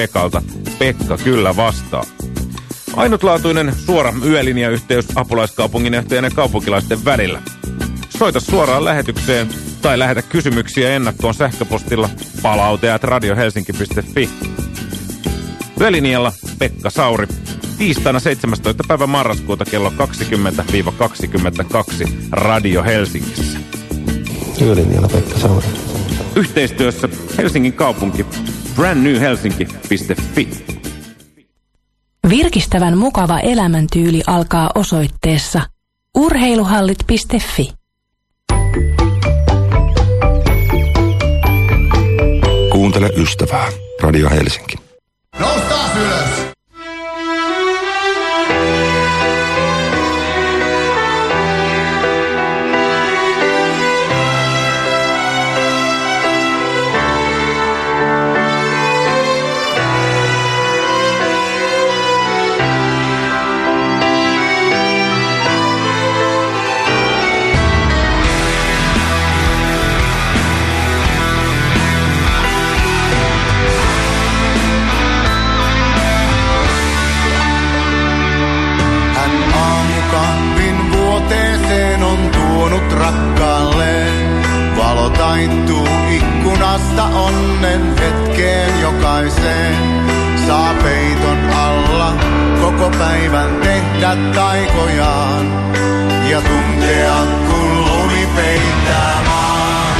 Pekalta. Pekka kyllä vastaa. Ainutlaatuinen suora yölinjayhteys apulaiskaupunginjohtajan ja kaupunkilaisten välillä. Soita suoraan lähetykseen tai lähetä kysymyksiä ennakkoon sähköpostilla palauteat radiohelsinki.fi. Yölinjalla Pekka Sauri. Tiistaina 17. päivä marraskuuta kello 20-22 Radio Helsingissä. Yölinjalla Pekka Sauri. Yhteistyössä Helsingin kaupunki brandnewhelsinki.fi. Virkistävän mukava elämäntyyli alkaa osoitteessa urheiluhallit.fi. Kuuntele ystävää. Radio Helsinki. Noustaan onnen hetkeen jokaiseen. Saa peiton alla koko päivän tehdä taikojaan. Ja tuntea kun lumi peittää maan.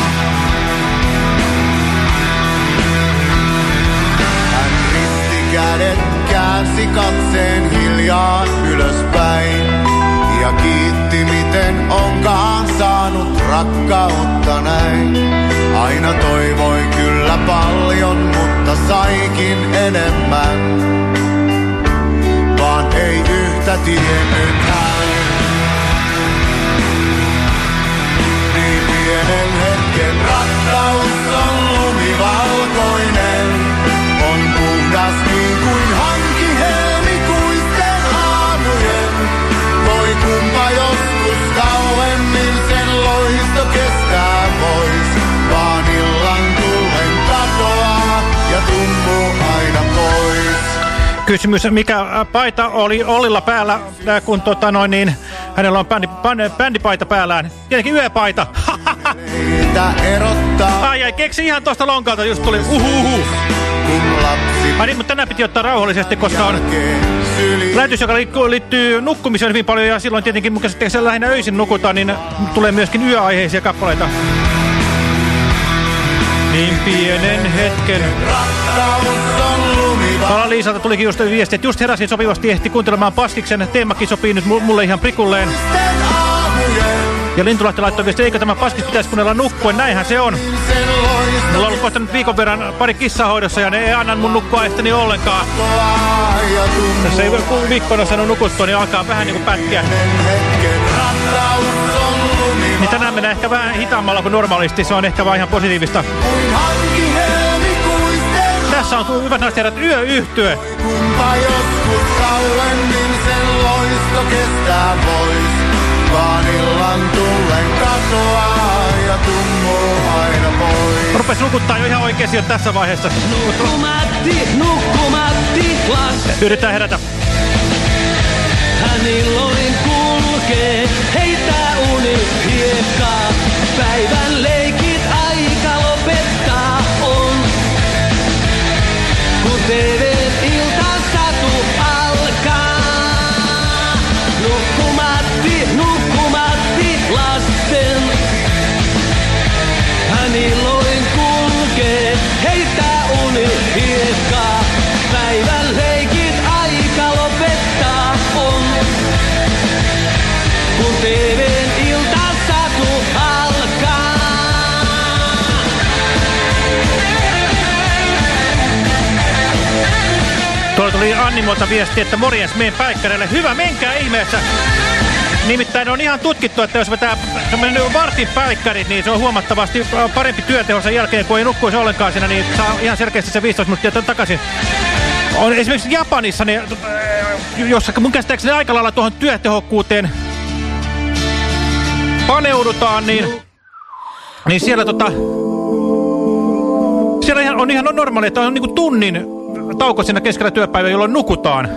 Hän risti kädet, käänsi katseen hiljaa ylöspäin. Ja kiitti miten onkaan saanut rakkautta näin. Aina toivoi kyllä paljon, mutta saikin enemmän. Vaan ei yhtä tiennyt hän. Niin pienen hetken rakkaus Kysymys, mikä paita oli Ollilla päällä, kun tota noin niin, hänellä on bändi, bändi, bändipaita päällään. Tietenkin yöpaita. Ai ai, keksi ihan tuosta lonkalta, just tuli uhuhu. Ai niin, mutta tänään piti ottaa rauhallisesti, koska on lähetys, joka liittyy, nukkumiseen hyvin paljon. Ja silloin tietenkin, kun se lähinnä öisin nukutaan, niin tulee myöskin yöaiheisia kappaleita. Niin pienen hetken. Rakkaus Pala Liisalta tulikin just viesti, että just heräsin sopivasti, ehti kuuntelemaan Paskiksen. Teemakin sopii nyt mu- mulle ihan prikulleen. Ja Lintulahti laittoi viesti, eikö tämä Paskis pitäisi kuunnella nukkuen. Näinhän se on. Mulla on ollut nyt viikon verran pari kissahoidossa ja ne ei anna mun nukkua estäni ollenkaan. Jos ei viikkona saanut nukuttua, niin alkaa vähän niinku pätkiä. Niin tänään mennään ehkä vähän hitaammalla kuin normaalisti, se on ehkä vaan ihan positiivista. Tässä on tullut hyvät naiset herrat yöyhtyö. Kumpa joskus kauemmin sen loisto kestää pois. Vaan illan tullen katoaa ja tummuu aina pois. Rupes nukuttaa jo ihan oikeasti jo tässä vaiheessa. Nukkumatti, nukkumatti, las. Yritetään herätä. Hän illoin tuli Annimolta viesti, että morjens, meen päikkäreille. Hyvä, menkää ihmeessä. Nimittäin on ihan tutkittu, että jos vetää vartin päikkärit, niin se on huomattavasti parempi työteho sen jälkeen, kun ei nukkuisi ollenkaan siinä, niin saa ihan selkeästi se 15 minuuttia takaisin. On esimerkiksi Japanissa, niin, jossa mun käsittääkseni aika lailla tuohon työtehokkuuteen paneudutaan, niin, niin siellä tota, siellä on ihan normaali, että on niinku tunnin tauko siinä keskellä työpäivää, jolloin nukutaan.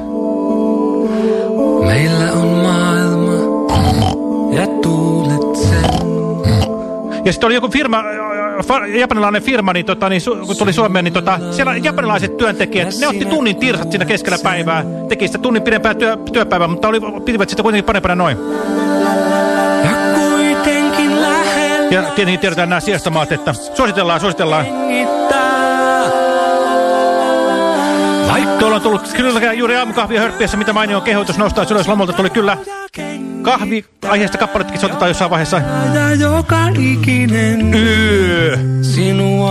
Meillä on maailma ja tuulet sen. Ja sitten oli joku firma, japanilainen firma, niin, tota, niin kun tuli Suomeen, niin tota, siellä japanilaiset työntekijät, ne otti tunnin tirsat siinä keskellä päivää, teki sitä tunnin pidempää työ, työpäivää, mutta oli, pitivät sitä kuitenkin parempana noin. Ja tietenkin tiedetään nämä siestamaat, että suositellaan, suositellaan. hengittää. Tuolla on tullut kyllä juuri aamukahvia hörppiessä, mitä mainio kehotus nostaa ylös lomolta. Tuli kyllä kahvi aiheesta kappaletkin soitetaan jossain vaiheessa. Yö.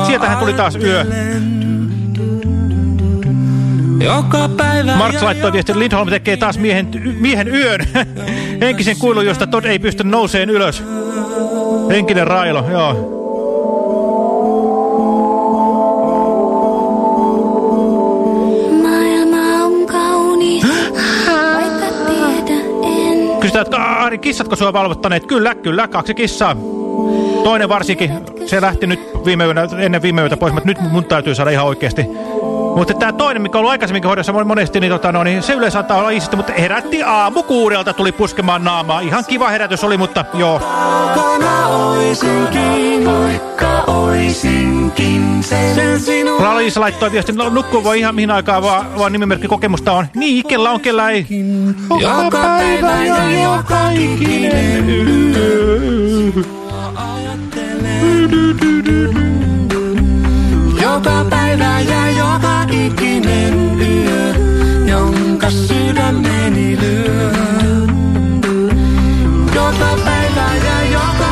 Sieltähän tuli taas yö. Joka päivä Marks laittoi viestin, Lindholm tekee taas miehen, miehen yön. Henkisen kuilun, josta Todd ei pysty nouseen ylös. Henkinen railo, joo. Että Ari, kissatko sua valvottaneet? Kyllä, kyllä, kaksi kissaa. Toinen varsinkin, se lähti nyt viime yönä, ennen viime yötä pois, mutta nyt mun täytyy saada ihan oikeasti. Mutta tämä toinen, mikä on ollut aikaisemminkin hoidossa monesti, niin, tota, no, niin se yleensä saattaa olla iisisti, mutta herätti aamu kuudelta, tuli puskemaan naamaa. Ihan kiva herätys oli, mutta joo. Kona oisinkin, vaikka oisinkin sen, sen sinua. Raliisa laittoi viestin, no, nukkuu voi ihan mihin aikaan, vaan, vaan nimimerkki kokemusta on. Niin, kellä on, kellä ei. Joka päivä ja joka ikinen Joka päivä ja joka ikinen yö, jonka sydämeni lyö. Joka päivä ja joka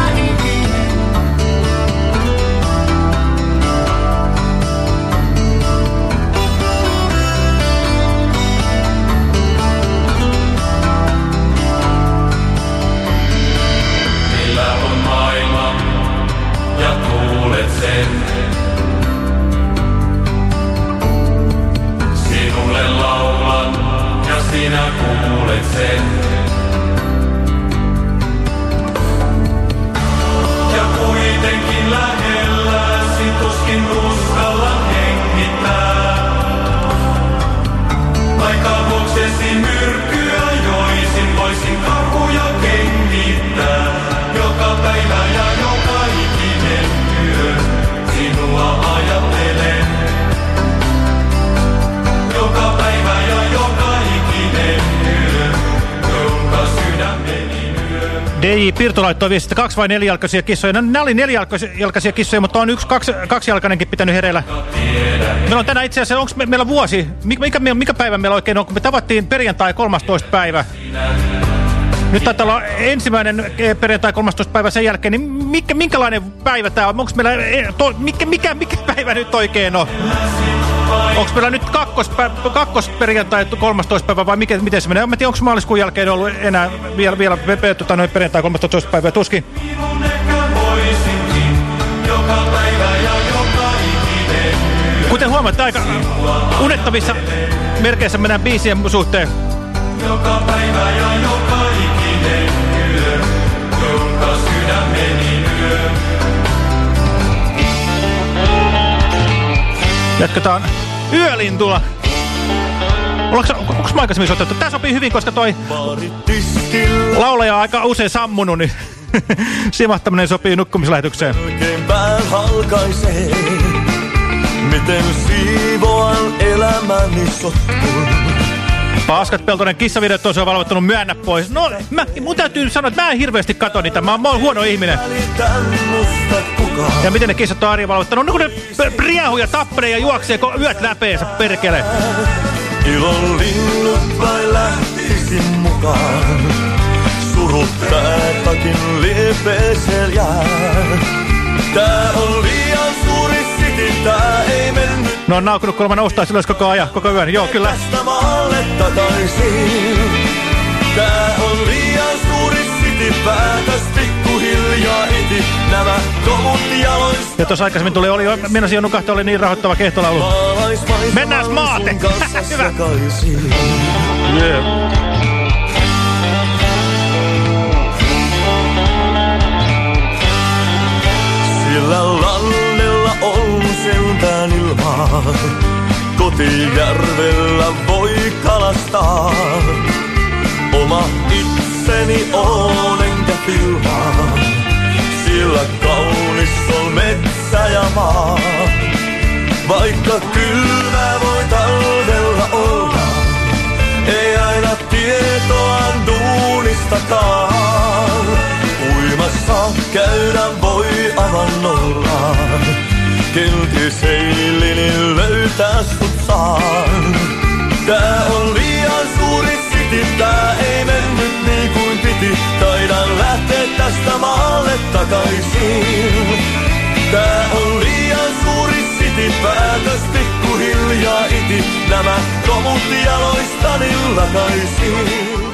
pour les. DJ Pirtu laittoi viestin, että kaksi vai nelijalkaisia kissoja. No, nämä oli nelijalkaisia kissoja, mutta on yksi kaksi, kaksijalkainenkin pitänyt hereillä. Meillä on tänään itse asiassa, onko me, meillä vuosi, mikä, mikä, mikä päivä meillä oikein on, kun me tavattiin perjantai 13. päivä. Nyt taitaa olla ensimmäinen eh, perjantai 13. päivä sen jälkeen, niin mikä, minkälainen päivä tämä on? Onko meillä, eh, to, mikä, mikä, mikä päivä nyt oikein on? Onko meillä nyt kakkosperjantai 13. päivä vai mikä, miten se menee? En tiedä, onko maaliskuun jälkeen ollut enää vielä, vielä tota, noin perjantai 13. päivä tuskin. Kuten huomaatte, aika unettavissa merkeissä mennään biisien suhteen. Joka päivä ja joka Jatketaan yölintulla. Onko, onko mä aikaisemmin soitettu? Tää sopii hyvin, koska toi laulaja on aika usein sammunut, niin simahtaminen sopii nukkumislähetykseen. Miten siivoan elämäni sotkun. Paskat Peltonen kissavideot on se valvottanut myönnä pois. No, mä, mun täytyy sanoa, että mä en hirveästi katso niitä. Mä, oon- mä oon huono ihminen. Ja miten ne kissat on valvottanut? No kun ne p- riehuu ja tappelee juoksee ko- yöt läpeensä, perkele. Ilon linnut vai lähtisin mukaan. Surut päätäkin liepeeseen jää. Tää on liian suuri city, tää ei mennyt No on naukunut kolman noustaa ylös koko ajan, koko yön. Joo, kyllä. tästä maalle takaisin. Tää on liian suuri city, päätös pikkuhiljaa iti. Nämä kovut jaloista Ja tuossa aikaisemmin tuli, oli, meinasin jo nukahtaa, oli niin rahoittava kehtolaulu. Mennääs maate. Hyvä. Yeah. Sillä on sentään ilmaa. kotijärvellä voi kalastaa. Oma itseni on enkä filmaa, sillä kaunis on metsä ja maa. Vaikka kylmä voi talvella olla, ei aina tietoa duunistakaan. Uimassa käydä voi avannollaan, kenties eilinin löytää sut saan. Tää on liian suuri city, tää ei mennyt niin kuin piti. Taidan lähteä tästä maalle takaisin. Tää on liian suuri city, päätös pikkuhiljaa iti. Nämä komut jaloistani lakaisin.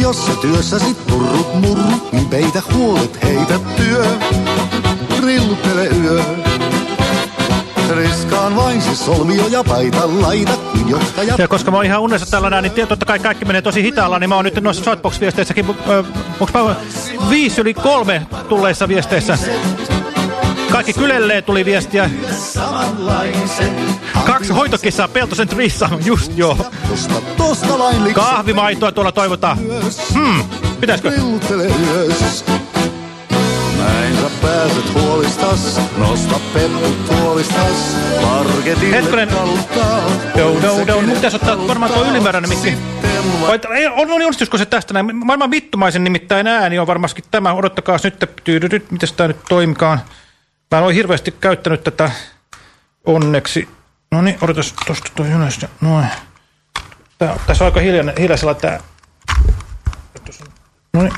Jos sä työssäsi turrut murrut, niin peitä huolet, heitä työ. Rillutele yö. Riskaan vain se solmio ja paita laita, johtaja. Ja koska mä oon ihan unessa tällä näin, niin totta kai kaikki menee tosi hitaalla, niin mä oon nyt noissa Shotbox-viesteissäkin, äh, onks mä viisi yli kolme tulleissa viesteissä. Kaikki kylelleen tuli viestiä. Kaksi hoitokissaa Peltosen Trissa, just joo. Kahvimaitoa tuolla toivotaan. Hmm, pitäisikö? Näin sä pääset huolistas, nosta peppu parketille Hetkonen. Joo, joo, joo. Mun pitäisi ottaa varmaan tuo ylimääräinen mikki. Vai, ei, on, on, onnistuisiko se tästä näin? Maailman vittumaisen nimittäin ääni on varmasti tämä. Odottakaa nyt, tyydydyt, miten tämä nyt toimikaan. Mä en ole hirveästi käyttänyt tätä onneksi. No niin, odotas tuosta ylös. ja Noin. Tää, tässä on aika hiljainen, hiljaisella tää. No niin.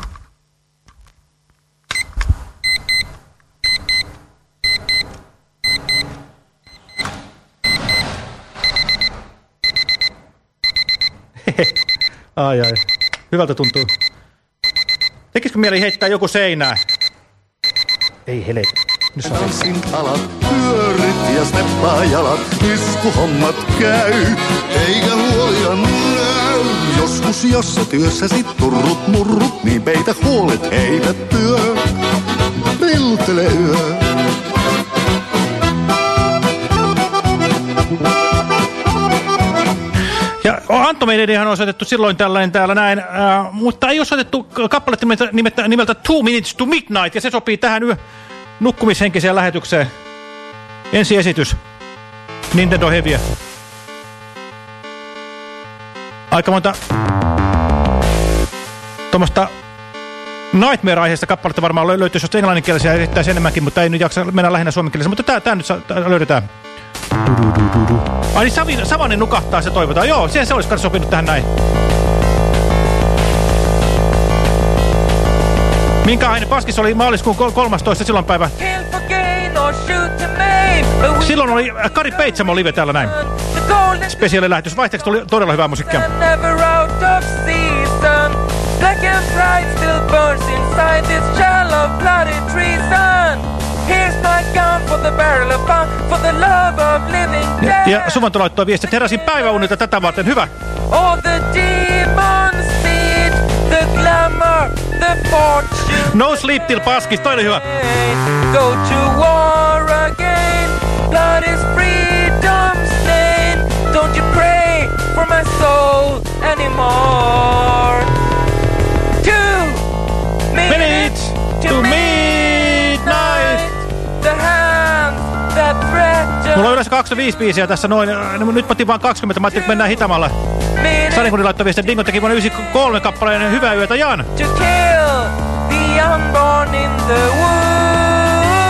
Ai ai. Hyvältä tuntuu. Tekisikö mieli heittää joku seinään? Ei helvetti. Tanssin alat, pyörit ja steppaa jalat, iskuhommat käy, eikä huolia näy. Joskus jos sä työssäsi turrut murrut, niin peitä huolet heitä työ. Rillutele yö. Ja on soitettu silloin tällainen täällä näin, äh, mutta ei ole soitettu kappaletta nimeltä, nimeltä Two Minutes to Midnight, ja se sopii tähän yö nukkumishenkiseen lähetykseen. Ensi esitys. Nintendo Heavyä. Aika monta tuommoista Nightmare-aiheesta kappaletta varmaan lö- löytyisi, jos englanninkielisiä erittäisi enemmänkin, mutta ei nyt jaksa mennä lähinnä suomenkielisiä. Mutta tää, tää nyt tää löydetään. Ai niin Savanen nukahtaa, se toivotaan. Joo, siihen se olisi sopinut tähän näin. Minkälainen paskis oli maaliskuun kol 13. silloin päivä? Silloin oli äh, Kari Peitsamo live täällä näin. Spesiaalilähetys. Vaihteeksi tuli todella hyvää musiikkia. Black and pride still burns inside this shell of bloody treason. Here's my gun for the barrel of fun, for the love of living Ja, death. ja Suvanto laittoi viesti, että heräsin päiväunilta tätä varten. Hyvä. All the demons glamour, the fortune. No sleep till paskis, toi oli hyvä. Go to war again. Blood is freedom's name. Don't you pray for my soul anymore. Two Minutes to midnight. Mulla on yleensä 25 biisiä tässä noin. no, Nyt mä otin vaan 20, mä ajattelin, että mennään hitamaalla. me Sarikunin laittoi viesti, että Dingo teki vuonna 93 kappaleen Hyvää yötä, Jan.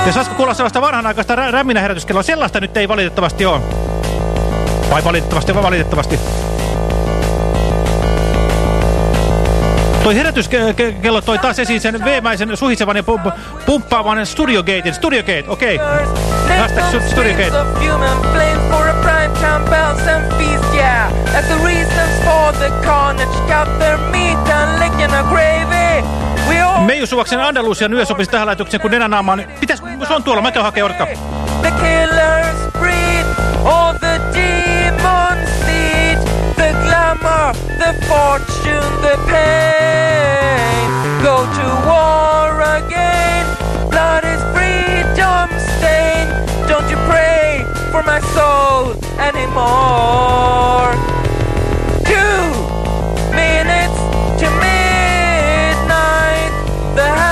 Ja saisiko kuulla sellaista vanhanaikaista rä rämminä herätyskelloa? Sellaista nyt ei valitettavasti ole. Vai valitettavasti, vai valitettavasti. Toi herätyskello toi taas esiin sen veemäisen, suhisevan ja pump pumppaavan Studio Gatein. Studio Gate, okei. Okay. Hashtag Stu- Studio Gate. of human blame for a prime time bells and feast, yeah. As the reasons for the carnage cut their meat and licking a gravy. Meiju Suvaksen Andalusian yö sopisi tähän lähetykseen, kun nenänaamaan. Pitäis, se on tuolla, mä käyn odotka. the killers breed, all the glamour the fortune, the pain. Go to war again, blood is freedom stain. Don't you pray for my soul anymore. Two minutes to midnight, the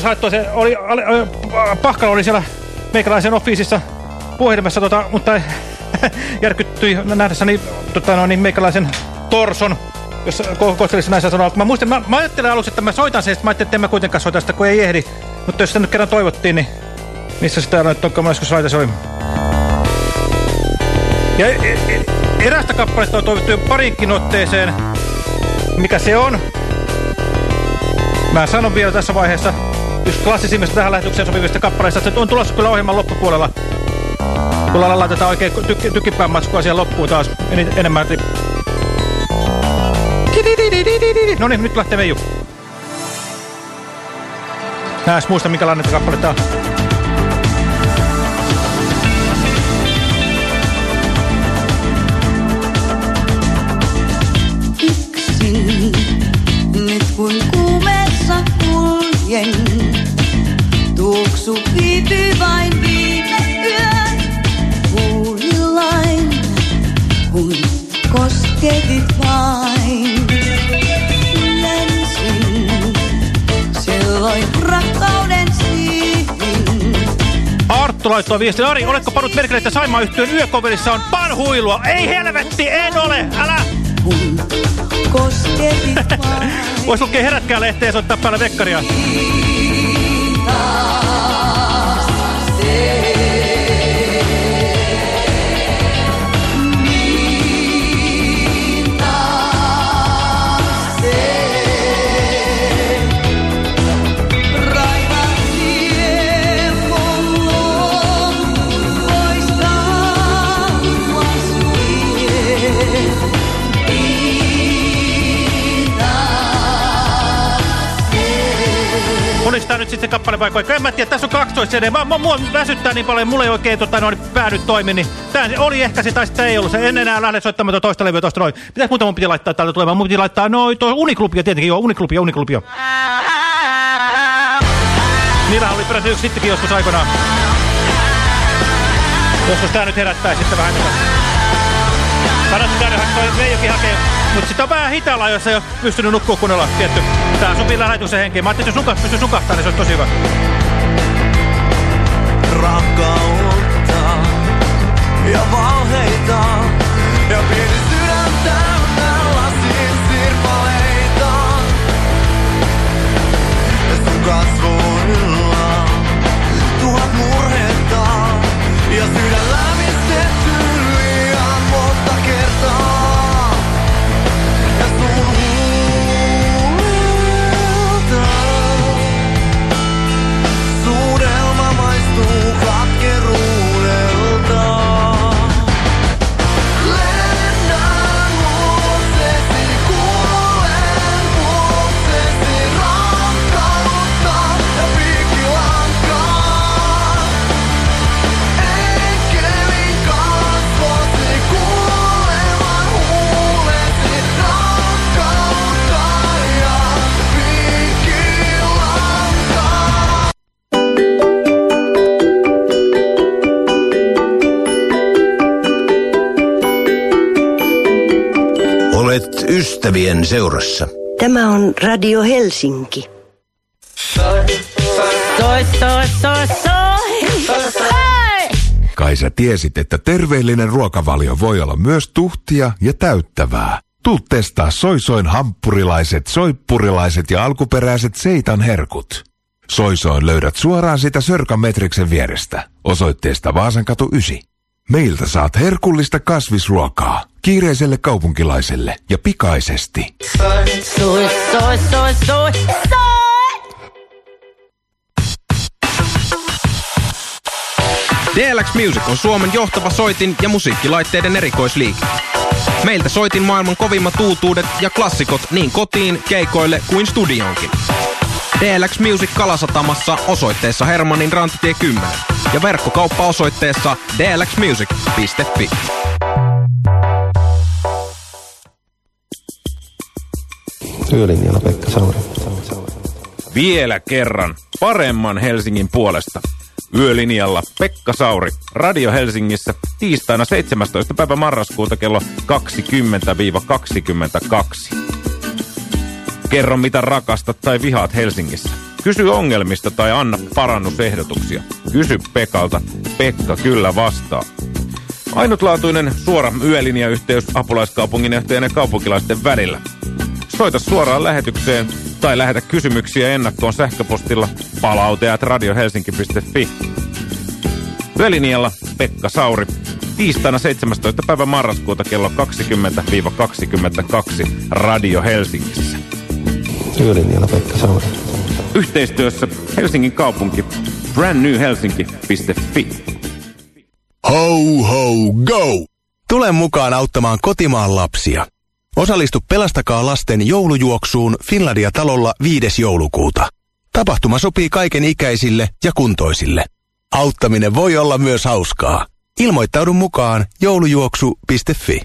tulipas haettua se, oli, oli, oli, Pahkala oli siellä meikäläisen offiisissa puhelimessa, tota, mutta järkyttyi nähdessäni tota, no, niin meikäläisen torson, jos ko näissä sanoa. Mä, muistin, mä, mä ajattelin aluksi, että mä soitan sen, mä ajattelin, että en mä kuitenkaan soita sitä, kun ei ehdi. Mutta jos sitä nyt kerran toivottiin, niin missä sitä nyt onko, mä joskus laita soi. Ja e e erästä kappaletta on toivottu jo parinkin otteeseen. Mikä se on? Mä sanon vielä tässä vaiheessa yksi klassisimmista tähän lähetykseen sopivista kappaleista, se on tulossa kyllä ohjelman loppupuolella. Kun laitetaan oikein tyk tykipään matskua siihen loppuun taas en enemmän. No niin, nyt lähtee Meiju. Mä en muista, minkälainen kappale tää on. Arttu laittoi viestin. Ari, oletko pannut merkille, että Saimaa yhtiön yökovelissa on panhuilua? Ei helvetti, en ole! Älä! Kosketit vain. Vois lukea herätkää lehteen ja soittaa päällä vekkaria. Nyt sitten se kappale vai koika? En mä tiedä, tässä on 12 CD. Mä, mä, mua väsyttää niin paljon, mulla ei oikein tota, noin, päädy toimi, niin tää oli ehkä se, tai sitten ei ollut se. En enää lähde soittamaan tuota toista levyä tosta noin. Mitäs muuta mun piti laittaa täältä tulemaan? Mun piti laittaa noin, tuo Uniklubia tietenkin, joo, Uniklubia, Uniklubia. Niillähän oli peräti yksi sittenkin joskus aikoinaan. Joskus tää nyt herättää sitten vähän. Kannattaa käydä toi Veijokin hakee. Mut sit on vähän hitaalla, jos ei oo pystynyt nukkua kunnolla, tietty. Tää sopii lähetyksen henkiin. Mä ajattelin, että jos nukas pystyy nukahtaa, niin se olisi tosi hyvä. rakkautta seurassa. Tämä on Radio Helsinki. Soi, soi, soi, soi. Hei! Kai sä tiesit, että terveellinen ruokavalio voi olla myös tuhtia ja täyttävää. Tuu testaa soisoin hamppurilaiset, soippurilaiset ja alkuperäiset seitan herkut. Soisoin löydät suoraan sitä Sörkan Metriksen vierestä, osoitteesta Vaasankatu 9. Meiltä saat herkullista kasvisruokaa, kiireiselle kaupunkilaiselle ja pikaisesti. Soi, soi, soi, soi, soi. DLX Music on Suomen johtava soitin ja musiikkilaitteiden erikoisliike. Meiltä soitin maailman kovimmat uutuudet ja klassikot niin kotiin, keikoille kuin studioonkin. DLX Music Kalasatamassa osoitteessa Hermannin rantatie 10 ja verkkokauppa osoitteessa dlxmusic.fi. Yölinjalla Pekka Sauri. Vielä kerran paremman Helsingin puolesta. Yölinjalla Pekka Sauri, Radio Helsingissä, tiistaina 17. päivä marraskuuta kello 20-22. Kerro mitä rakastat tai vihaat Helsingissä. Kysy ongelmista tai anna parannusehdotuksia. Kysy Pekalta, Pekka kyllä vastaa. Ainutlaatuinen suora yölinjayhteys apulaiskaupunginjohtajan ja kaupunkilaisten välillä. Soita suoraan lähetykseen tai lähetä kysymyksiä ennakkoon sähköpostilla palauteat radiohelsinki.fi. Yölinjalla Pekka Sauri. Tiistaina 17. päivä marraskuuta kello 20-22 Radio Helsingissä. Yölinjalla Pekka Sauri. Yhteistyössä Helsingin kaupunki brandnewhelsinki.fi. Ho, ho, go! Tule mukaan auttamaan kotimaan lapsia. Osallistu Pelastakaa lasten joulujuoksuun Finlandia-talolla 5. joulukuuta. Tapahtuma sopii kaiken ikäisille ja kuntoisille. Auttaminen voi olla myös hauskaa. Ilmoittaudu mukaan joulujuoksu.fi.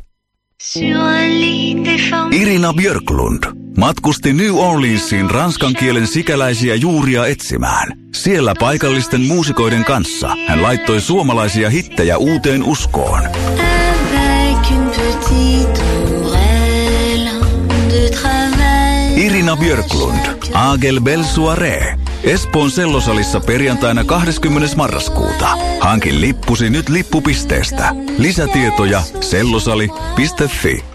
Irina Björklund matkusti New Orleansiin ranskan kielen sikäläisiä juuria etsimään. Siellä paikallisten muusikoiden kanssa hän laittoi suomalaisia hittejä uuteen uskoon. Irina Björklund, Agel Bel Soiree. Espoon sellosalissa perjantaina 20. marraskuuta. Hankin lippusi nyt lippupisteestä. Lisätietoja sellosali.fi.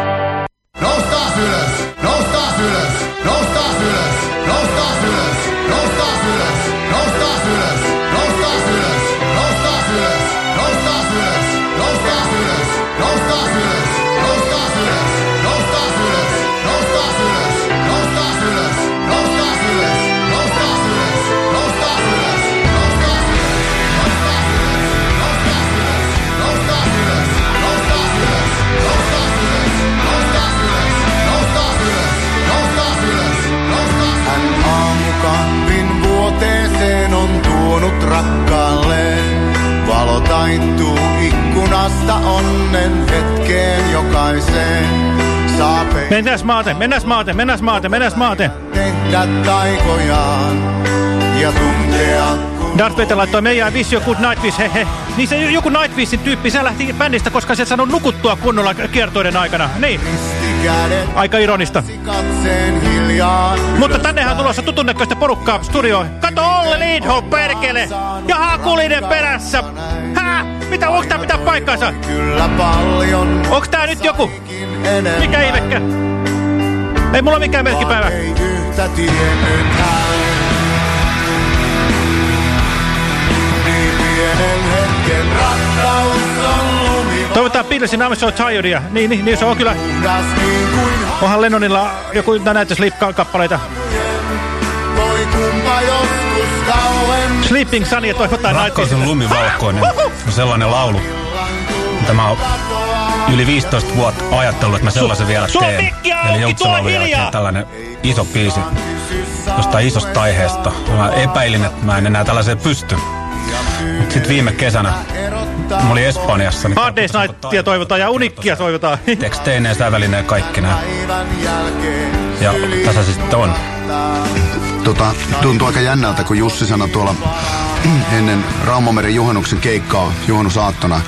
Mennäs maate, mennäs maate, mennäs maate, mennäs maate. tehdä taikojaan ja tuntea Darth Vader laittoi meidän Wish You Good Night Wish, he he. Niin se joku Night Wishin tyyppi, se lähti bändistä, koska se ei saanut nukuttua kunnolla kiertoiden aikana. Niin. Aika ironista. Mutta tännehän on tulossa tutun näköistä porukkaa studioon. Kato Olle Lindholm, perkele! Ja Hakulinen perässä! Hää? Mitä, onks tää mitään paikkaansa? Onks tää nyt joku? Mikä ihmekkä? Ei mulla mikään merkkipäivä. Ei yhtä tiennyt hän. Niin pienen hetken rakkaus on lumi. Toivotaan Beatlesin I'm So Tiredia. Niin, niin, niin se on kyllä. Onhan Lennonilla joku näitä Sleep-kappaleita. voi kumpa joskus kauemmin. Sleeping Sun ja toivotaan Rakkaus on lumivalkoinen. On sellainen laulu. Tämä on yli 15 vuotta ajatellut, että mä sellaisen vielä teen. Eli tuo jälkeen hiljaa! tällainen iso biisi jostain isosta aiheesta. Mä epäilin, että mä en enää tällaiseen pysty. Mutta sitten viime kesänä, mä olin Espanjassa, niin Hard Day's Nightia toivotaan ja Unikkia toivotaan. teksteineen, sävälineen, kaikki nämä. Ja tässä sitten on. Tota, tuntuu aika jännältä, kun Jussi sanoi tuolla ennen Raumameren juhannuksen keikkaa juhannusaattona,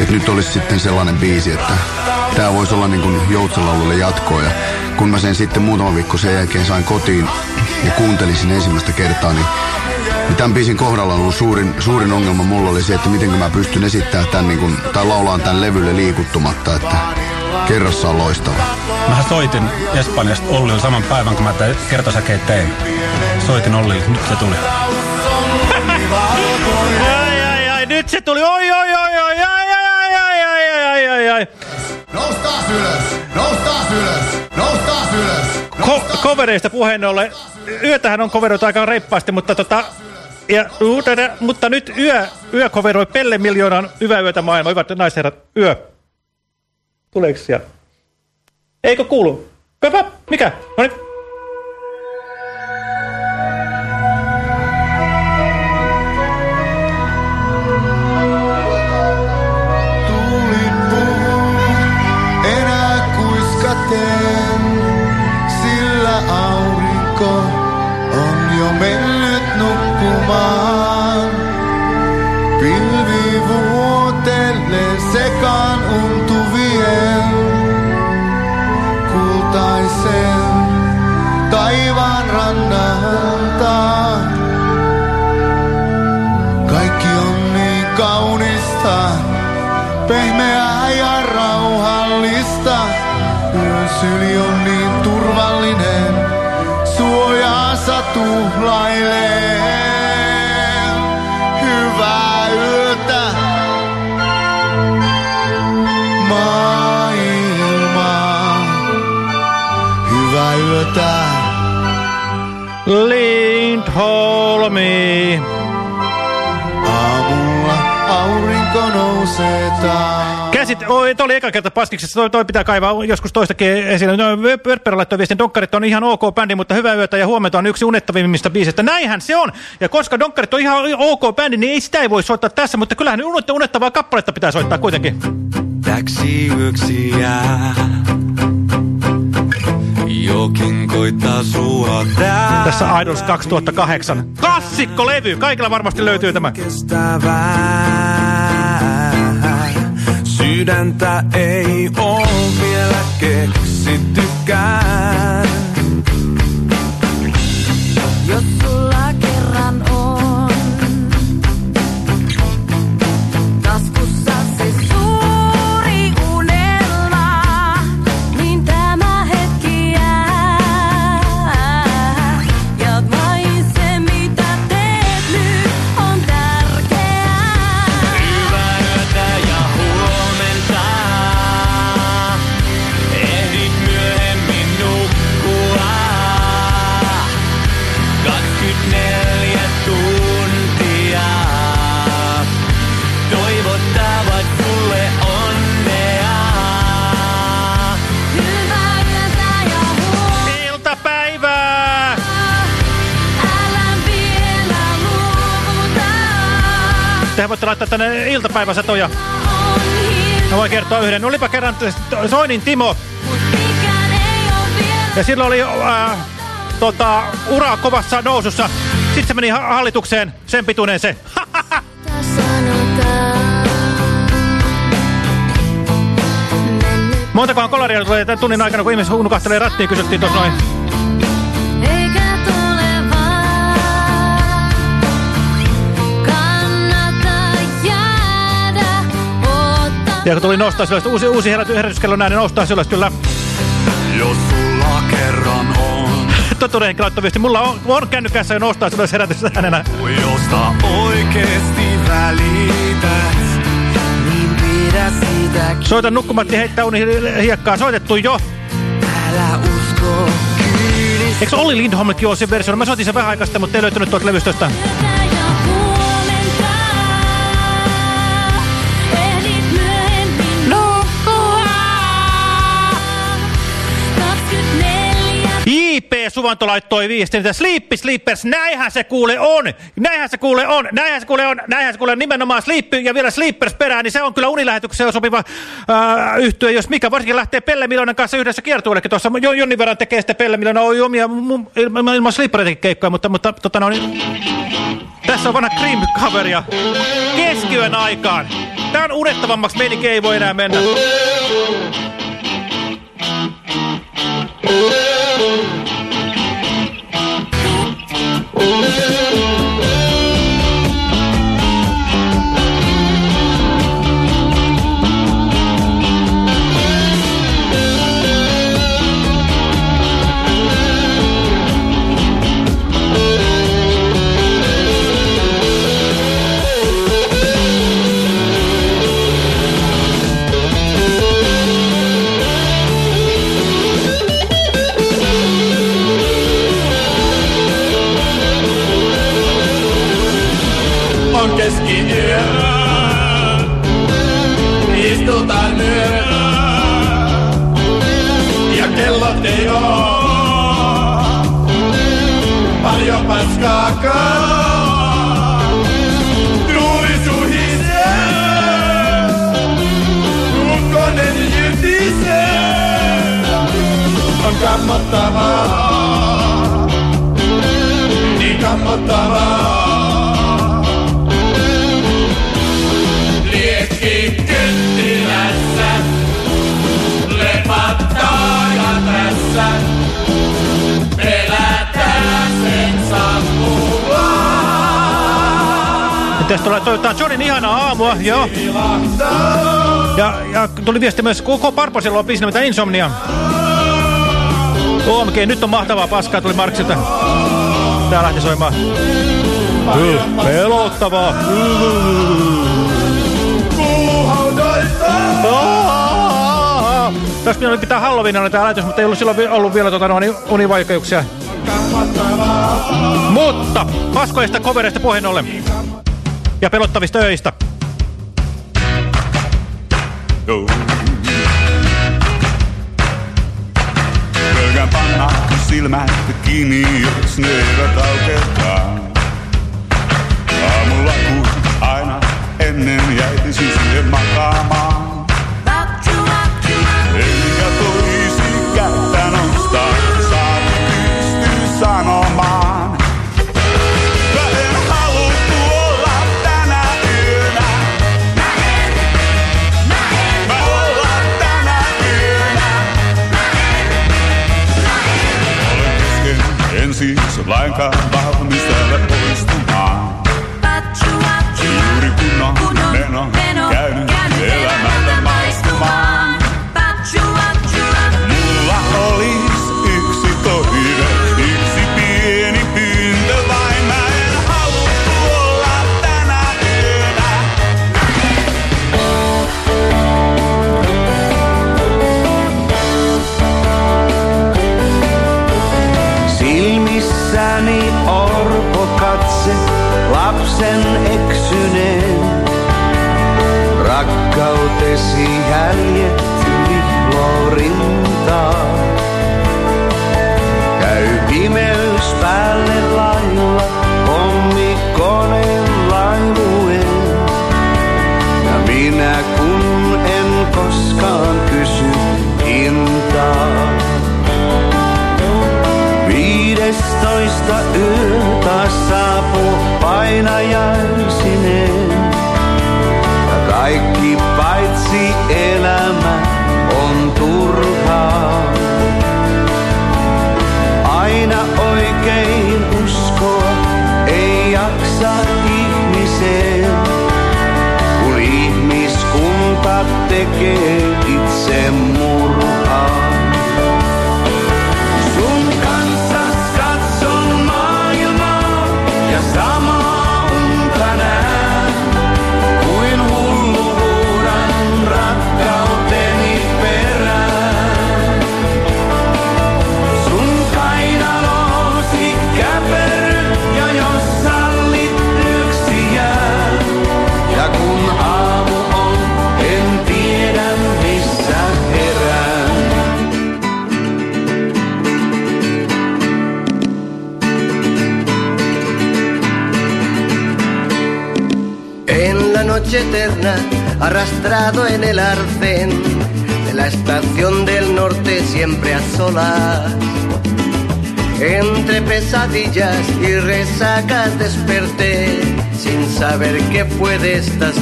että nyt olisi sitten sellainen biisi, että tämä voisi olla niin kuin joutsenlaululle jatkoa. Ja kun mä sen sitten muutama viikko sen jälkeen sain kotiin ja kuuntelin sen ensimmäistä kertaa, niin niin tämän biisin kohdalla on ollut suurin, suurin ongelma mulla oli se, että miten mä pystyn esittämään tämän niin kuin, tai laulaan tämän levylle liikuttumatta, että kerrassa on loistava. Mähän soitin Espanjasta Ollille saman päivän, kun mä tämän kertosäkeet tein. Soitin Ollille, nyt se tuli. Ai, ai, ai, nyt se tuli. Oi, oi, oi, oi, ai, ai, ai, ai. Noustaan ylös! Noustaan ylös! Noustaan ylös! Ko kovereista puheen ollen. Yötähän on koveroita aika reippaasti, mutta tota, Ja, mutta nyt yö, yö koveroi Pelle miljoonan yväyötä maailma. Hyvät naisherrat, yö. Tuleeko siellä? Eikö kuulu? Pöpä, mikä? No niin. Suojaansa tuhlailee. Hyvää yötä. Hyvää yötä. Lindholmi. Aamulla aurinko nousee taas. Käsit, oi, toi oli eka kerta paskiksessa, toi, toi pitää kaivaa joskus toistakin esille. No, Pörppärä laittoi viestin, Donkkarit on ihan ok bändi, mutta hyvää yötä ja huomenta on yksi unettavimmista biisistä. Näinhän se on. Ja koska Donkkarit on ihan ok bändi, niin ei sitä ei voi soittaa tässä, mutta kyllähän unet- unettavaa kappaletta pitää soittaa kuitenkin. Täksi yöksi jää. Jokin koittaa sua. Tässä Idols 2008. Klassikkolevy! Kaikilla varmasti löytyy tämä. Sydäntä ei oo vielä keksittykään. Jos iltapäiväsatoja. Mä voin kertoa yhden. Olipa kerran Soinin Timo. Ja silloin oli äh, tota, ura kovassa nousussa. Sitten se meni ha- hallitukseen, sen pituinen se. Montakohan kolaria tämän tunnin aikana, kun ihmiset nukahtelee rattiin, kysyttiin tuossa noin. Ja kun tuli nostaa ylös, uusi, uusi heräty, herätyskello näin, niin nostaa ylös kyllä. Jos sulla kerran on, Totuuden viesti, mulla on, on kännykässä jo nostaa ylös herätysäänenä. josta oikeesti välität, niin pidä siitä Soitan nukkumatti heittää uni hiekkaa. Soitettu jo. Älä usko. Eikö Olli Lindholmkin ole sen version? Mä soitin sen vähän aikaa sitten, mutta ei löytynyt tuolta levystöstä. Suvanto laittoi viestin, että Sleepy Sleepers, näinhän se kuule on, näinhän se kuule on, näinhän se kuule on, näinhän se kuule on nimenomaan Sleepy ja vielä Sleepers perään, niin se on kyllä unilähetykseen sopiva ää, yhtye, jos mikä varsinkin lähtee Pelle Milonen kanssa yhdessä kiertueellekin tuossa, jo, jonnin verran tekee sitten Pelle Milonen, on omia ilman, ilman Sleepereitäkin keikkoja, mutta, mutta tota no niin, tässä on vanha Cream-kaveria keskiyön aikaan. Tää on unettavammaksi, meininki ei voi enää mennä. valot Paljon paskaakaan. Tuuli suhisee. Ukkonen jytisee. On kammottavaa. Niin kammottavaa. Kynttilässä. Lepattaa ja tässä. Tästä tulee toivottaa Johnin ihanaa aamua, joo. Ja, ja tuli viesti myös, koko Parposella on biisi nimeltä Insomnia. OMG, nyt on mahtavaa paskaa, tuli Marksilta. Tää lähti soimaan. Pelottavaa. Tässä minä pitää Halloweenilla tää lähetys, mutta ei ollut silloin ollut vielä tota, no, univaikeuksia. Mutta paskoista kovereista puheen ollen ja pelottavista öistä. Pelkään panna silmät kiinni, jos ne eivät aukeakaan. En see and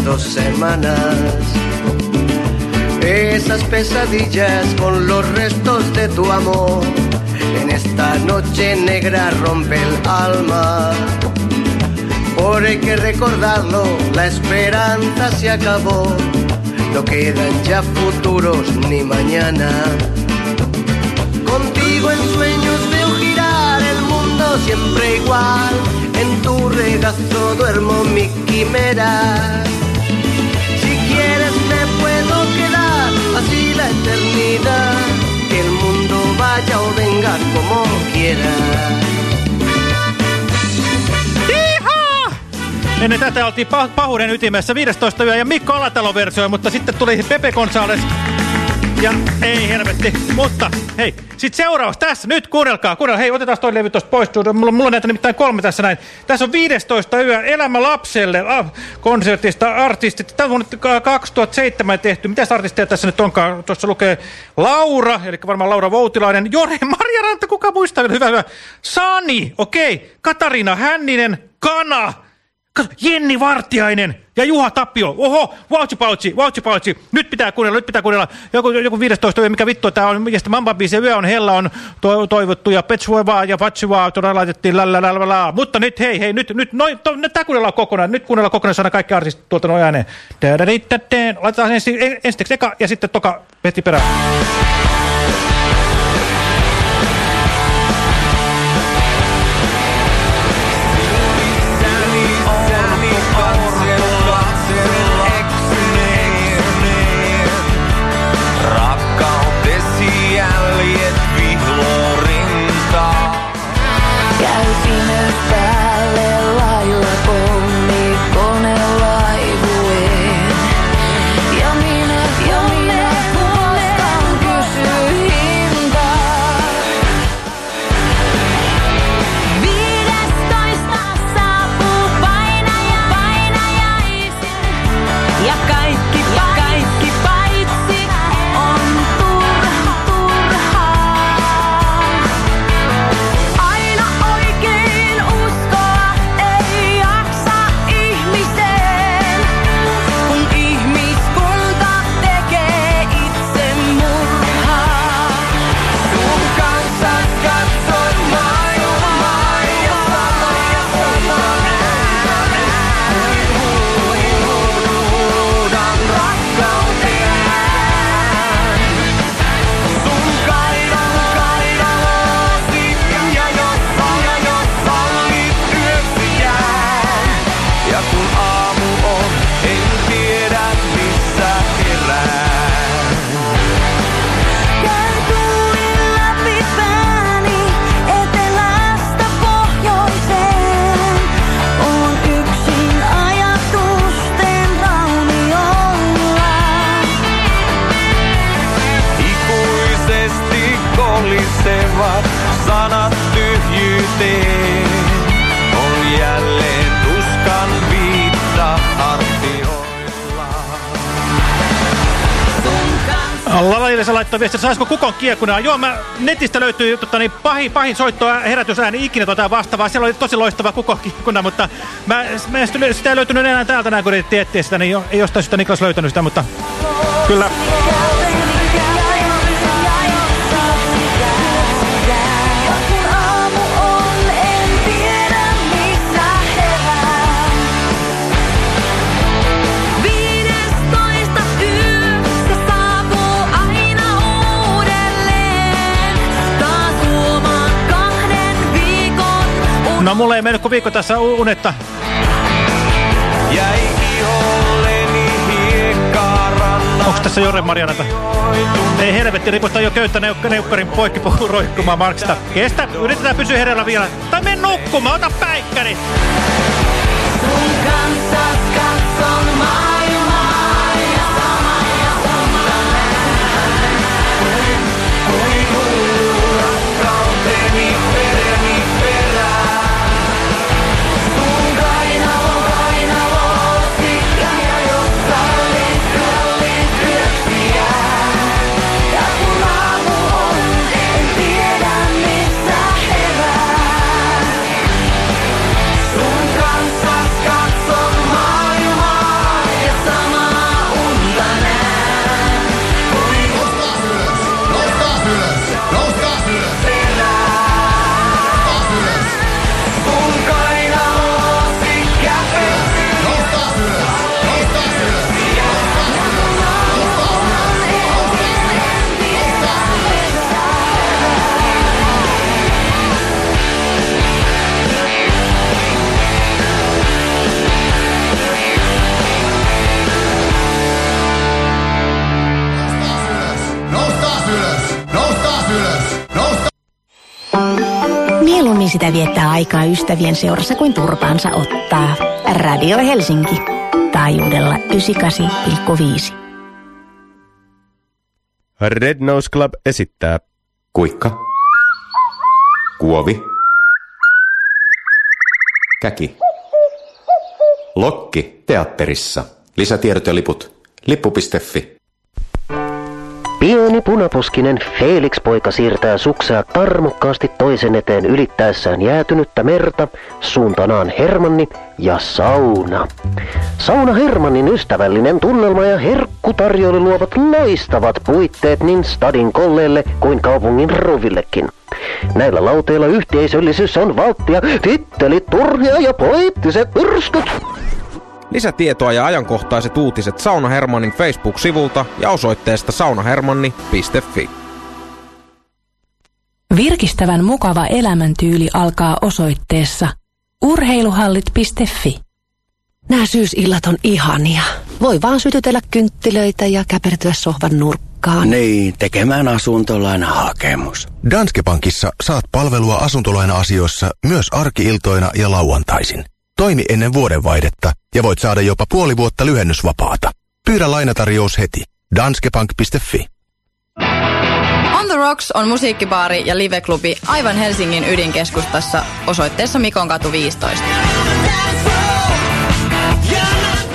dos semanas. Esas pesadillas con los restos de tu amor, en esta noche negra rompe el alma. Por hay que recordarlo, la esperanza se acabó. No quedan ya futuros ni mañana. Contigo en sueños veo girar el mundo siempre igual. En tu regazo duermo mi quimera. Como quiera. Ennen tätä oltiin pah pahuuden ytimessä 15 yö ja Mikko Alatalo versioi, mutta sitten tuli Pepe Gonzales Ja ei helvetti. Mutta hei, sit seuraavaksi tässä. Nyt kuunnelkaa, kuunnelkaa. Hei, otetaan toi levy tosta pois. Mulla, mulla on näitä nimittäin kolme tässä näin. Tässä on 15 yö Elämä lapselle ah, konsertista artistit. Tämä on nyt 2007 tehty. Mitäs artisteja tässä nyt onkaan? Tuossa lukee Laura, eli varmaan Laura Voutilainen. Jore Maria Ranta, kuka muistaa? Hyvä, hyvä. Sani, okei. Okay. Katariina Hänninen, Kana. Kato, Jenni Vartiainen ja Juha Tapio. Oho, vautsipautsi, vautsipautsi. Nyt pitää kuunnella, nyt pitää kuunnella. Joku, joku 15 yö, mikä vittu tämä on. Ja sitten biisi, yö on hella on to, toivottu. Ja Petsuevaa ja Patsuvaa todella laitettiin lalalalalala. Mutta nyt hei, hei, nyt, nyt, noin, to, nyt tää kuunnellaan kokonaan. Nyt kuunnellaan kokonaan saada kaikki artistit tuolta noin ääneen. Laitetaan ensin, en- ensiksi eka ja sitten toka heti perään. Viestiä, saisiko kukon kiekunaa? Joo, mä, netistä löytyy tota, niin, pahin, pahin soitto herätysääni ikinä tota vastaavaa. Siellä oli tosi loistava kukon kiekuna, mutta mä, mä sitä löytynyt enää täältä näin, kun etsiä sitä, niin ei jostain sitä Niklas löytänyt sitä, mutta kyllä. Mulla ei mennyt kuin viikko tässä unetta. Jäi iholleni hiekkaa tässä Jore Marianata? Ei helvetti, riputtaa jo köyttä neuk neukkarin poikki roikkumaan Marksista. Kestä, yritetään pysyä hereillä vielä. Tai mene nukkumaan, ota päikkäri. Sun kanssa katson Mieluummin sitä viettää aikaa ystävien seurassa kuin turpaansa ottaa. Radio Helsinki. Taajuudella 98,5. Red Nose Club esittää Kuikka. Kuovi. Käki. Lokki teatterissa. Lisätiedot ja liput. Lippu.fi. Pieni punaposkinen Felix-poika siirtää suksea tarmokkaasti toisen eteen ylittäessään jäätynyttä merta, suuntanaan Hermanni ja sauna. Sauna Hermannin ystävällinen tunnelma ja herkkutarjoilu luovat loistavat puitteet niin stadin kolleille kuin kaupungin rovillekin. Näillä lauteilla yhteisöllisyys on valttia, tittelit turhia ja poittiset myrskyt. Lisätietoa ja ajankohtaiset uutiset Sauna Hermannin Facebook-sivulta ja osoitteesta saunahermanni.fi. Virkistävän mukava elämäntyyli alkaa osoitteessa urheiluhallit.fi. Nämä syysillat on ihania. Voi vaan sytytellä kynttilöitä ja käpertyä sohvan nurkkaan. Niin, tekemään asuntolainahakemus. Danske Bankissa saat palvelua asuntolaina-asioissa myös arkiiltoina ja lauantaisin. Toimi ennen vuodenvaihdetta ja voit saada jopa puoli vuotta lyhennysvapaata. Pyydä lainatarjous heti. Danskebank.fi On the Rocks on musiikkibaari ja liveklubi aivan Helsingin ydinkeskustassa osoitteessa Mikonkatu 15.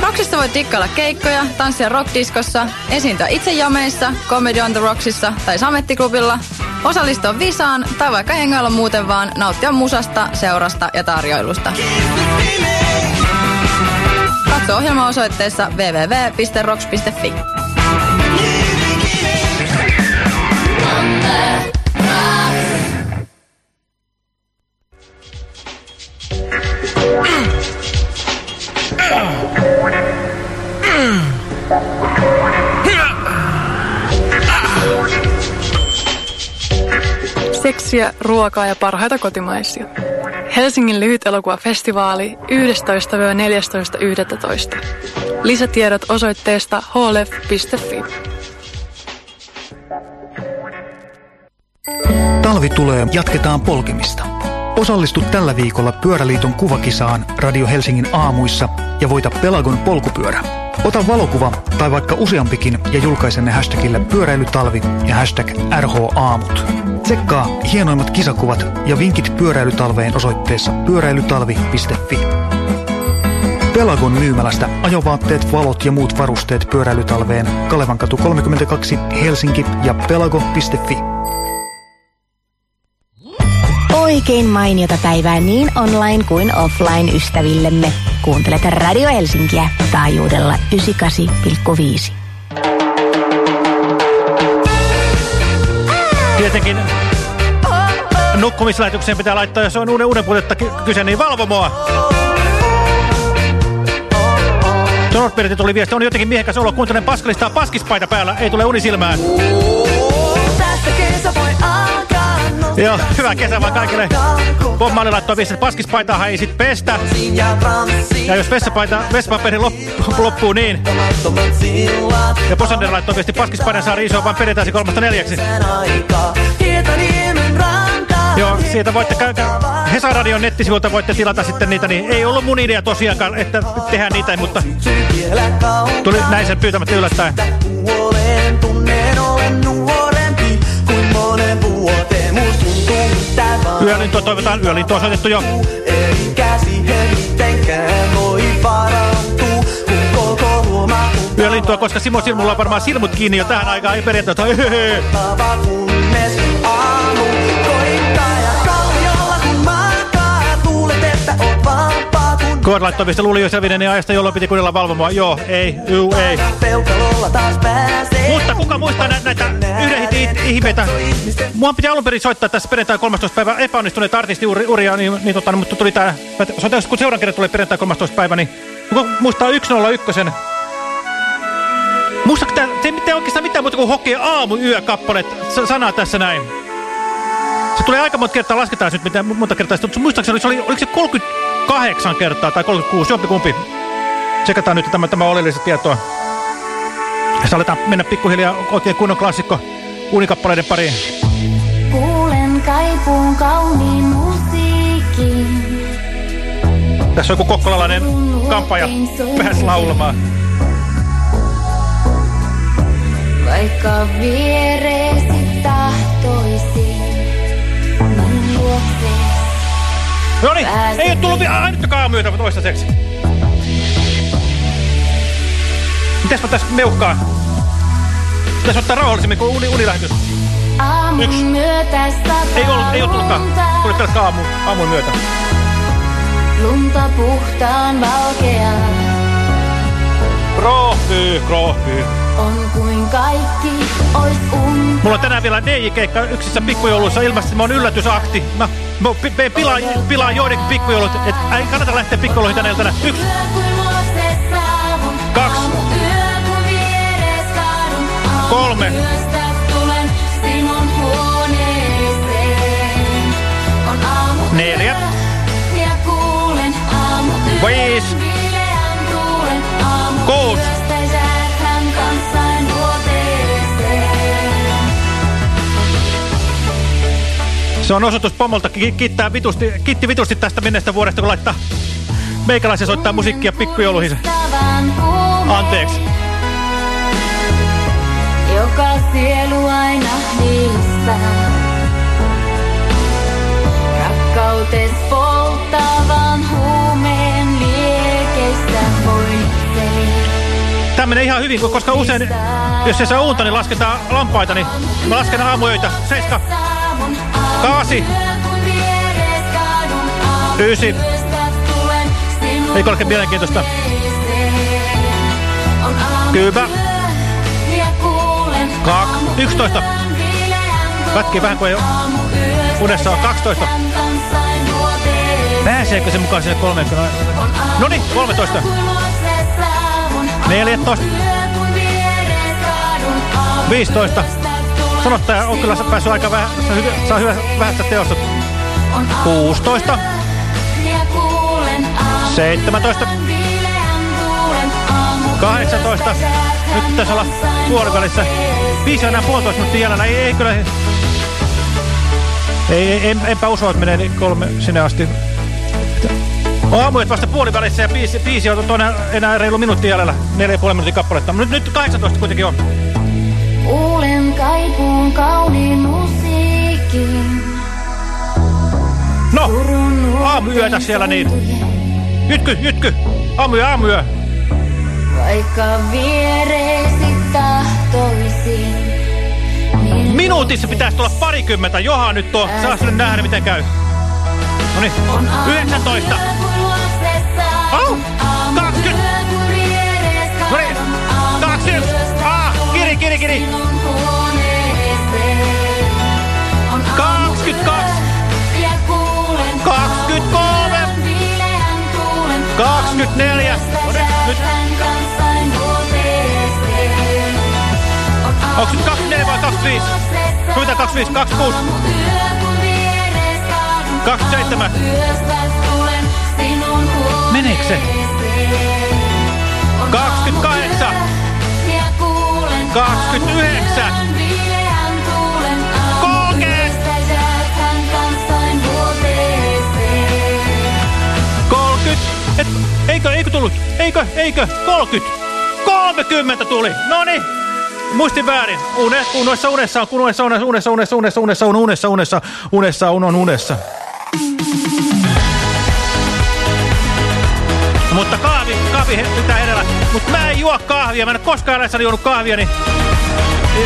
Rocksissa voit tikkailla keikkoja, tanssia rockdiskossa, esiintyä itse jameissa, Comedy on the Rocksissa tai Samettiklubilla, osallistua visaan tai vaikka hengailla muuten vaan nauttia musasta, seurasta ja tarjoilusta. Katso ohjelma osoitteessa www.rocks.fi. Seksiä, ruokaa ja parhaita kotimaisia. Helsingin lyhyt elokuvafestivaali 11-14.11. Lisätiedot osoitteesta hlf.fi. Talvi tulee, jatketaan polkemista. Osallistu tällä viikolla Pyöräliiton kuvakisaan Radio Helsingin aamuissa ja voita Pelagon polkupyörä. Ota valokuva tai vaikka useampikin ja julkaise ne hashtagille pyöräilytalvi ja hashtag RH-aamut. Tsekkaa hienoimmat kisakuvat ja vinkit pyöräilytalveen osoitteessa pyöräilytalvi.fi. Pelagon myymälästä ajovaatteet, valot ja muut varusteet pyöräilytalveen Kalevankatu 32 Helsinki ja pelago.fi. Oikein mainiota päivää niin online kuin offline ystävillemme. Kuuntelet Radio Helsinkiä taajuudella 98,5. Tietenkin nukkumislähetykseen pitää laittaa, jos on uuden, uuden puutetta ky- kyse, niin valvo mua. Nordbergiltä tuli viesti, on jotenkin miehekäs olo, kuuntelen paskalistaa paskispaita päällä, ei tule unisilmään. Tästä kesä voi alkaa. Joo, hyvää kesää vaan kaikille. Bob Marley laittoi viesti, että paskispaitaahan ei sit pestä. Ja jos vessapaita, vessapaperi loppu, loppuu niin. Ja Posander laittoi viesti, paskispaidan saa riisua vain perjantaisi kolmasta neljäksi. Joo, siitä voitte käydä. Hesaradion nettisivuilta voitte tilata sitten niitä, niin ei ollut mun idea tosiaankaan, että tehdään niitä, mutta tuli näin sen pyytämättä yllättäen. Olen monen vuoteen. Musta tuntuu mitä vaan. Yölintua toivotaan, yölintua on soitettu jo. Eikä siihen mitenkään voi parantua, kun koko luoma Yölintua, koska Simo Silmulla on varmaan silmut kiinni jo tähän aikaan, ei tuntava, kunnes aamu Kood laittoi viesti luuli jo selvineen ajasta, jolloin piti kuunnella valvomoa. Joo, ei, juu, ei. Mutta kuka muistaa nä näitä yhden ihmeitä? Mua piti alun perin soittaa tässä perjantai 13. päivä epäonnistuneita artistiuria, niin, niin tota, mutta tuli tää, kun seuraan kerran tulee perjantai 13. päivä, niin kuka muistaa 101? Muistatko tää, se ei mitään oikeastaan mitään muuta kuin hokee aamu-yö-kappalet sanaa tässä näin. Tulee aika monta kertaa, lasketaan nyt mitä monta kertaa. Mutta muistaakseni se oli, oliko se 38 kertaa tai 36, jompikumpi. Tsekataan nyt tämä, tämä oleellista tietoa. Ja aletaan mennä pikkuhiljaa oikein kunnon klassikko unikappaleiden pariin. Kuulen kaipuun kauniin musiikin. Tässä on joku kokkolalainen kampaaja pääs laulamaan. Vai Vaikka viereesi No niin, ei ole tullut vielä ainuttakaan myötä toistaiseksi. Mitäs mä tässä meuhkaan? Pitäis ottaa rauhallisemmin kuin uni, unilähetys. Yksi. Ei ollut, ei ole tullutkaan. Tuli pelkkä aamu, aamun myötä. Lunta puhtaan valkeaa Krohpyy, krohpyy. on kuin kaikki ois unta. Mulla on tänään vielä DJ-keikka yksissä pikkujouluissa ilmeisesti. Mä oon yllätysakti. Mä, mä pi, pi, pilaan, pilaan joidenkin pikkujoulut. Et ei kannata lähteä pikkujouluihin tänä iltana. Yksi, kaksi, kolme, neljä, viisi, kuusi, Se on osoitus pomolta ki kiittää vitusti, kiitti vitusti tästä menneestä vuodesta, kun laittaa meikäläisiä soittaa musiikkia pikkujouluihin. Anteeksi. Joka sielu aina niissä. Rakkautes polttavan huumeen liekeissä voitsee. Tämä menee ihan hyvin, koska usein, jos ei saa unta, niin lasketaan lampaita, niin mä lasken aamuöitä. Seiska, kaasi, ysi. Eikö ole mielenkiintoista? Kyllä. Kak, 11. Pätkii vähän kuin ei unessa on 12. Pääseekö se mukaan sinne 30? No niin, 13. 14. 15. Sanottaja on kyllä päässyt aika vähän, saa hyvä, vähästä teosta. 16. 17. 18. Nyt pitäisi olla puolivälissä. Viisi enää puolitoista minuuttia jäljellä. Ei, ei kyllä... Ei, ei, en, enpä usko, että menee niin kolme sinne asti. Aamuet vasta puolivälissä ja biisi, biisi on enää reilu minuutti jäljellä. Neljä ja puoli minuutin kappaletta. Nyt, nyt 18 kuitenkin on. Kaipuun kauniin musiikin. No, aamuyötä siellä niin. Jytky, jytky. Aamuyö, aamuyö. Vaikka viereesi tahtoisin. Minuutissa pitäisi tulla parikymmentä. Johan nyt tuo. Saa sinne nähdä miten käy. Noniin. 19. Au! 20. Noniin. 21. Ah, kiri, kiri, kiri. 24. Noniin, nyt. Onko nyt 24 vai 25? Mitä 25? 26? 27. Meneekö se? 28. 29. Et, eikö, eikö tullut? Eikö, eikö? 30! 30 tuli! Noni! Muistin väärin. Une, unessa, unessa on, unessa, unessa, unessa, unessa, unessa, unessa, unessa, unessa, unessa, on, unessa. Mutta kahvi, kahvi pitää edellä. Mutta mä en juo kahvia, mä en koskaan eläissäni juonut kahvia, niin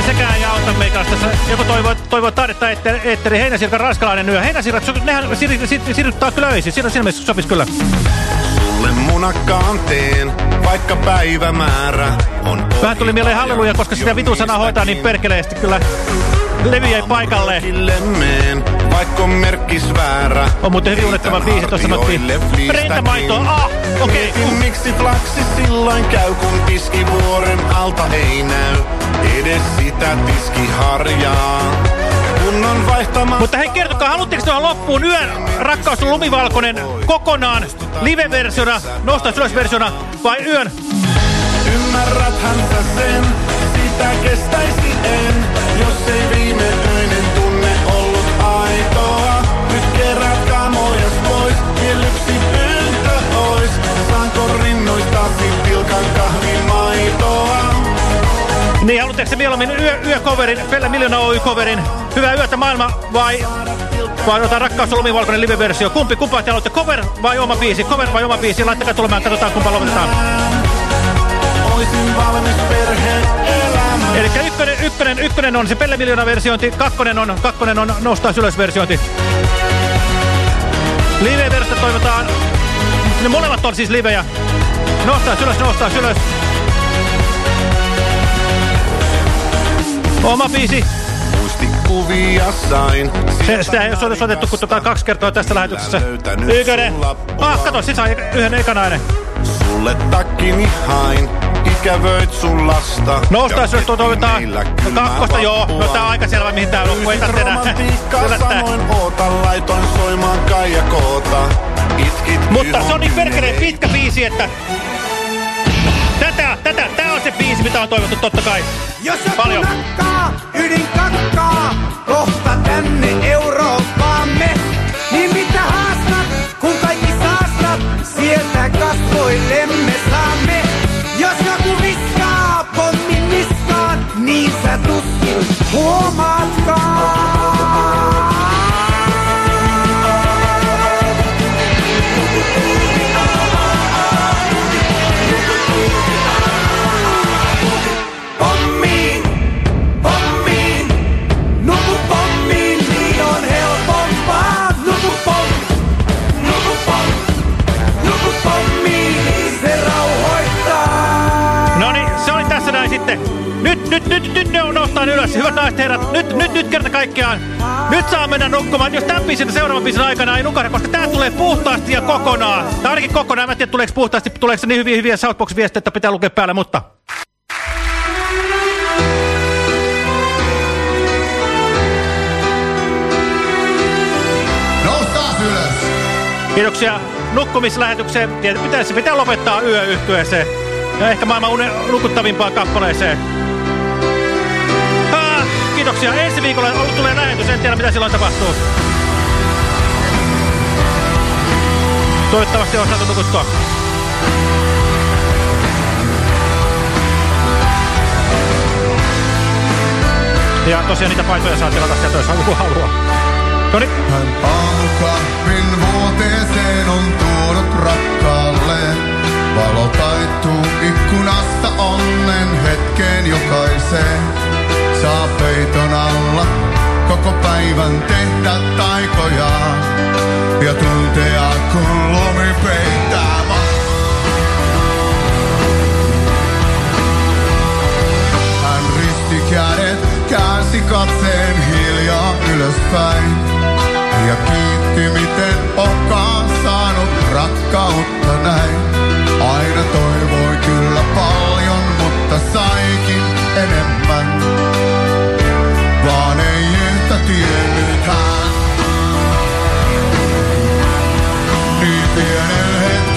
sekään ei auta meikäläistä. Joku toivoo, toivoo tarjetta, että eetteri Heinäsirkan ranskalainen yö. Heinäsirkat, nehän siirryttää klöisiin. Siinä, siinä mielessä sopisi kyllä. Munakkaan teen, vaikka päivämäärä on Vähän tuli mieleen halleluja, koska sitä vitusanaa hoitaa niin perkeleesti kyllä. Levy jäi paikalle. meen, vaikka on merkkis väärä. On muuten hyvin unnettava biisi, tuossa sanottiin rintamaitoa. Ah, okei. Mietin, miksi flaksi silloin käy, kun tiskivuoren alta ei näy. Edes sitä tiskiharjaa. Kun on vaihtama... Mutta hei, kertokaa, haluatteko tuohon loppuun yön rakkaus on lumivalkoinen kokonaan live-versiona, nostais ylös-versiona vai yön? Ymmärräthän sä sen, sitä kestäisi en, jos ei viime se mieluummin yö, Pelle Miljoona Oy-coverin? Hyvää yötä maailma vai, vai jotain rakkaus on lumivalkoinen live-versio? Kumpi, kumpaa te haluatte? Cover vai oma biisi? Cover vai oma biisi? Laittakaa tulemaan, katsotaan kumpa lopetetaan. Eli ykkönen, ykkönen, ykkönen on se Pelle Miljoona versiointi, kakkonen on, kakkonen on nostaa ylös versiointi. Live-versiosta toivotaan, ne molemmat on siis livejä. Nostaa ylös, nostaa ylös. Oma biisi. Muistikuvia sain. Se, sitä ei ole soitettu kuin tota kaksi kertaa tässä lähetyksessä. Ykkönen. Ah, kato, siis sai yhden ekanainen. Sulle takkini hain. Ikävöit sun lasta. Noustais jos tuo toivotaan. Kakkosta joo. No tää on aika selvä mihin tää loppu. Ei tarvitse enää sanoin oota, laitoin soimaan Kaija Koota. Itkit Mutta se on niin perkeleen pitkä biisi, että... Tätä, tää on se biisi, mitä on toivottu totta kai. Jos joku Paljon. nakkaa, ydinkakkaa, kohta tänne Eurooppaamme. Niin mitä haastat, kun kaikki saastat, sieltä kasvoillemme saamme. Jos joku viskaa pommin niskaan, niin sä tuskin huomaatkaan. Nyt, nyt, nyt, ne on nostaa ylös. Hyvät naiset herrat, nyt, nyt, nyt kerta kaikkiaan. Nyt saa mennä nukkumaan. Jos tämän biisin seuraavan biisin aikana ei nukahda, koska tää tulee puhtaasti ja kokonaan. Tai ainakin kokonaan. Mä en tiedä, tuleeko puhtaasti, tuleeko se niin hyviä, hyviä Southbox-viestejä, että pitää lukea päälle, mutta... Kiitoksia nukkumislähetykseen. Tietysti pitäisi pitää lopettaa yöyhtyeeseen. Ja ehkä maailman nukuttavimpaan kappaleeseen. Kiitoksia. Ensi viikolla tulee lähetys. En tiedä, mitä silloin tapahtuu. Toivottavasti on saatu nukuttua. Ja tosiaan niitä paitoja saa tilata sieltä, jos haluaa. haluaa. Noniin. Hän aamukahvin vuoteeseen on tuonut rakkaalle. Valo taittuu ikkunasta onnen hetkeen jokaiseen. Saa peiton alla koko päivän tehdä taikoja. Ja tuntea kun lumi peittää risti kädet, käänsi katseen hiljaa ylöspäin. Ja kiitti miten onkaan saanut rakkautta näin. Aina toivoi kyllä paljon, mutta saikin enemmän. Vaan ei yhtä tiennyt hän. Niin pienen hetken rakkaus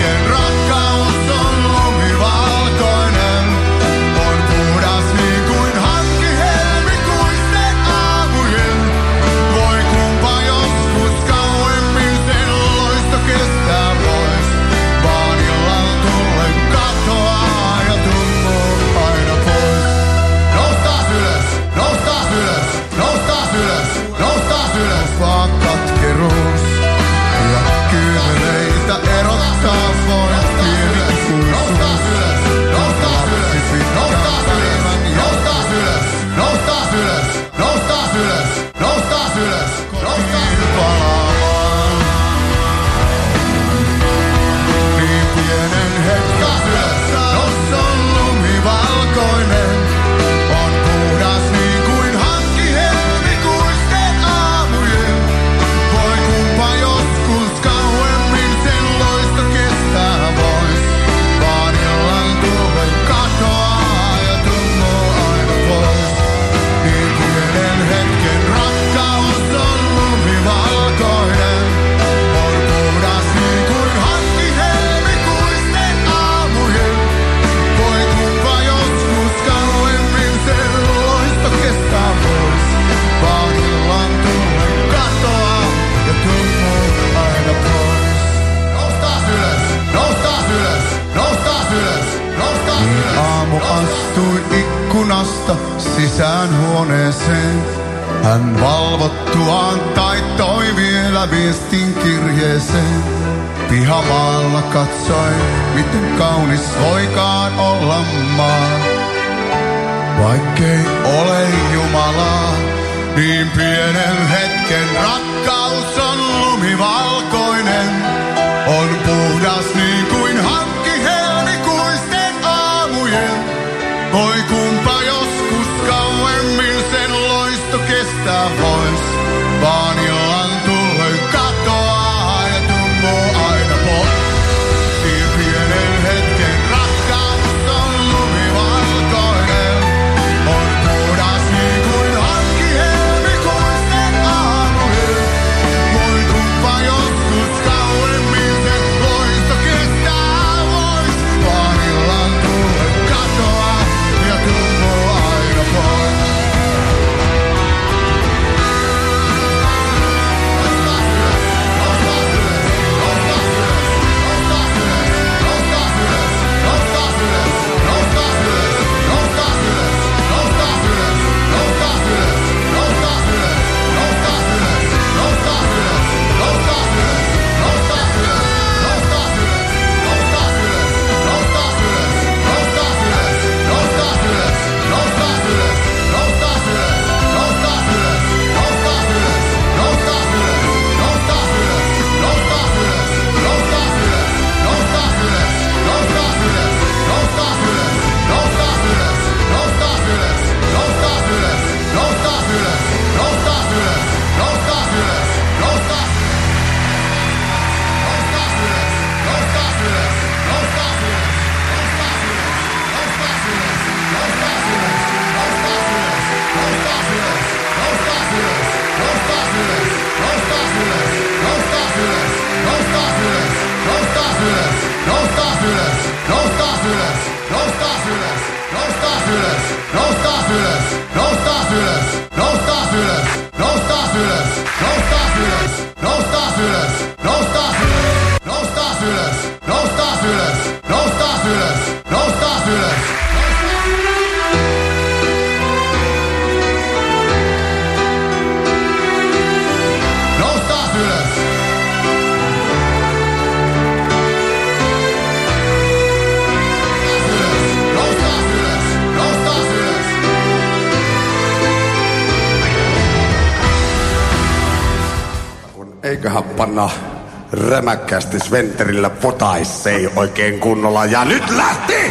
podcastissa Venterillä potaisse ei oikein kunnolla. Ja nyt lähti!